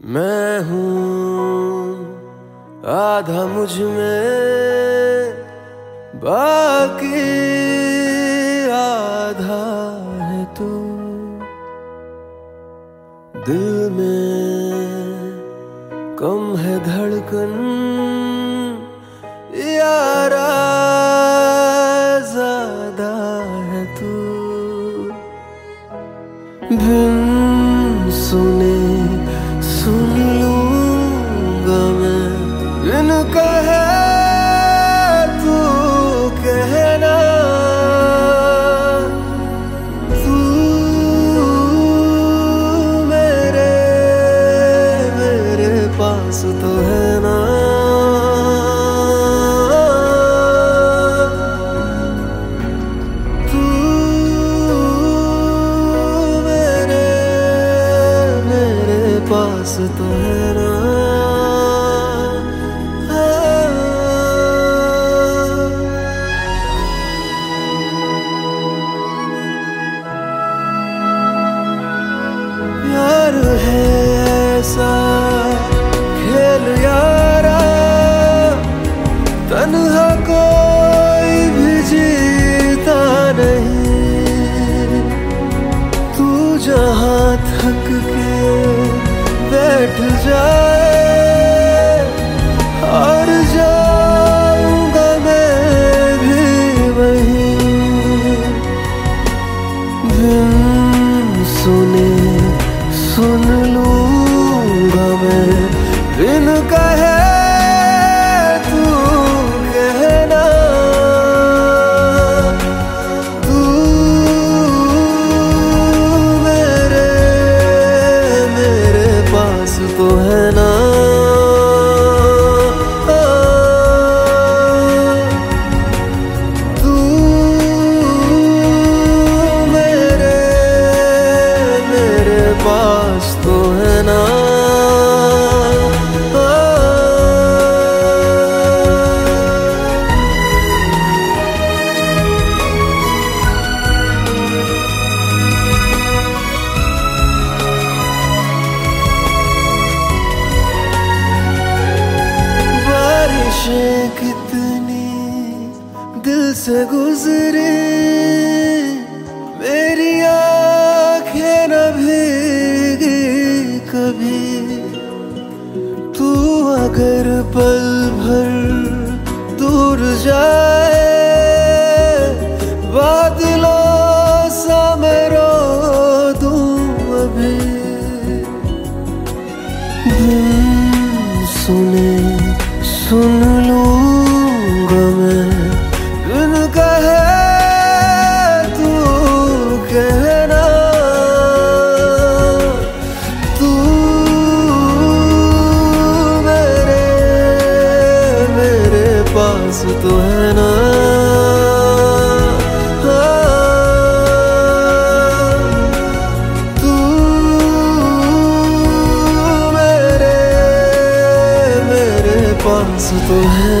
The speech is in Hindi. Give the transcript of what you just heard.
मैं हूँ आधा मुझमें, बाकी आधा है तू। दिल में कम है धड़कन, यारा ज़्यादा है तू। पास तो है ऐसा, खेल यारा। तन्हा कोई भी जीता नहीं। तू जहाँ थक के बैठ जाए। कितनी दिल से गुजरी, मेरी आँखें न भीगी कभी। तू अगर पल भर दूर जाए रो सुन पास तो है ना। तू मेरे मेरे पास तो है